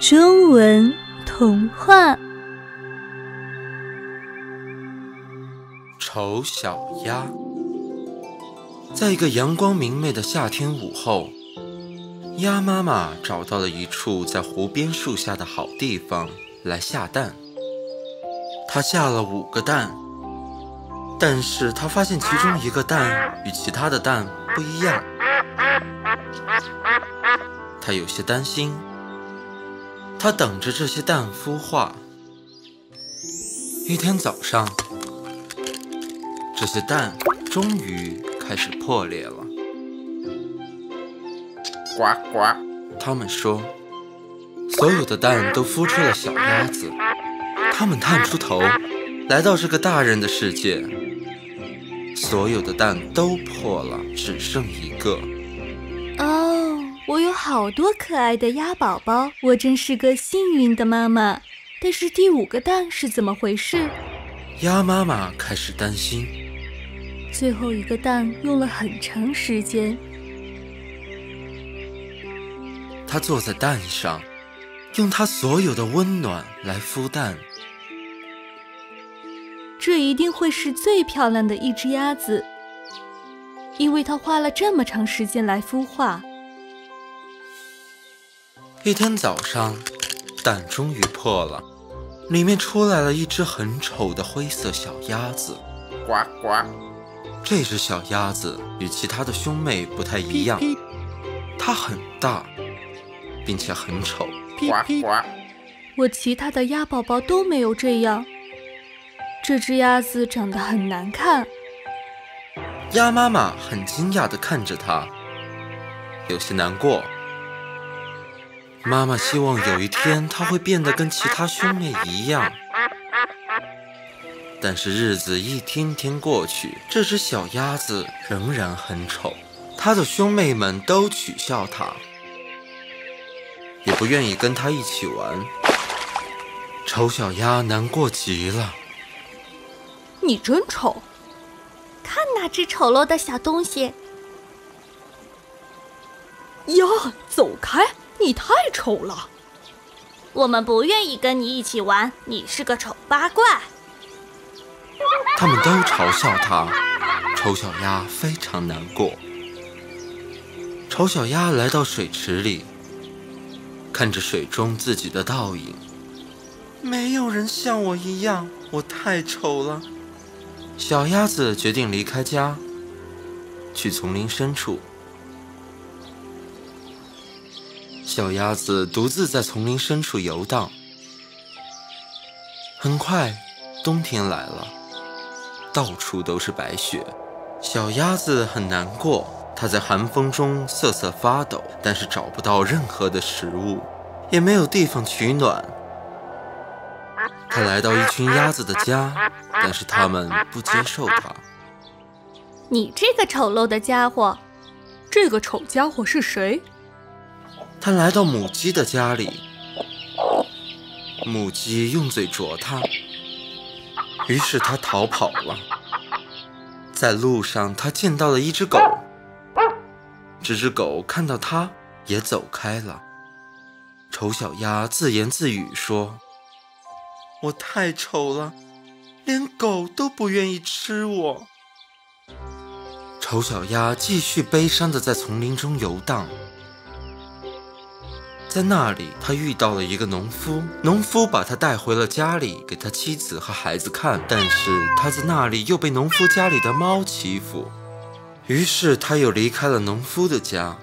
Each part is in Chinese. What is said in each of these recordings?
中文童话《丑小鸭》。在一个阳光明媚的夏天午后，鸭妈妈找到了一处在湖边树下的好地方来下蛋。它下了五个蛋，但是它发现其中一个蛋与其他的蛋不一样，它有些担心。他等着这些蛋孵化。一天早上，这些蛋终于开始破裂了。呱呱，他们说，所有的蛋都孵出了小鸭子。他们探出头，来到这个大人的世界。所有的蛋都破了，只剩一个。我有好多可爱的鸭宝宝，我真是个幸运的妈妈。但是第五个蛋是怎么回事？鸭妈妈开始担心。最后一个蛋用了很长时间。它坐在蛋上，用它所有的温暖来孵蛋。这一定会是最漂亮的一只鸭子，因为它花了这么长时间来孵化。一天早上，蛋终于破了，里面出来了一只很丑的灰色小鸭子。呱呱！这只小鸭子与其他的兄妹不太一样，它很大，并且很丑。呱呱！我其他的鸭宝宝都没有这样。这只鸭子长得很难看。鸭妈妈很惊讶地看着它，有些难过。妈妈希望有一天他会变得跟其他兄妹一样，但是日子一天天过去，这只小鸭子仍然很丑，它的兄妹们都取笑它，也不愿意跟它一起玩。丑小鸭难过极了。你真丑，看那只丑陋的小东西。呀，走开！你太丑了，我们不愿意跟你一起玩。你是个丑八怪。他们都嘲笑他，丑小鸭非常难过。丑小鸭来到水池里，看着水中自己的倒影。没有人像我一样，我太丑了。小鸭子决定离开家，去丛林深处。小鸭子独自在丛林深处游荡。很快，冬天来了，到处都是白雪。小鸭子很难过，它在寒风中瑟瑟发抖，但是找不到任何的食物，也没有地方取暖。它来到一群鸭子的家，但是它们不接受它。你这个丑陋的家伙！这个丑家伙是谁？他来到母鸡的家里，母鸡用嘴啄它，于是他逃跑了。在路上，他见到了一只狗，这只狗看到他也走开了。丑小鸭自言自语说：“我太丑了，连狗都不愿意吃我。”丑小鸭继续悲伤地在丛林中游荡。在那里，他遇到了一个农夫。农夫把他带回了家里，给他妻子和孩子看。但是他在那里又被农夫家里的猫欺负，于是他又离开了农夫的家。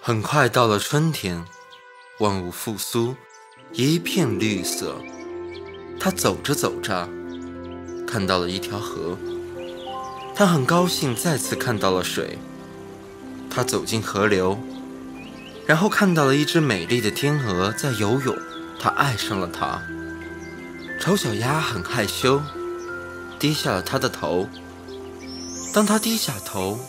很快到了春天，万物复苏，一片绿色。他走着走着，看到了一条河。他很高兴再次看到了水。他走进河流。然后看到了一只美丽的天鹅在游泳，他爱上了它。丑小鸭很害羞，低下了他的头。当他低下头，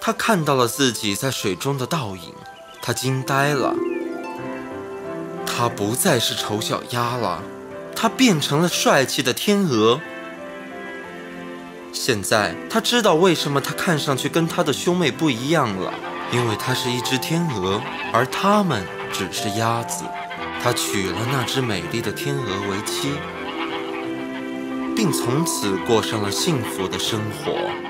他看到了自己在水中的倒影，他惊呆了。他不再是丑小鸭了，他变成了帅气的天鹅。现在他知道为什么他看上去跟他的兄妹不一样了。因为它是一只天鹅，而它们只是鸭子，他娶了那只美丽的天鹅为妻，并从此过上了幸福的生活。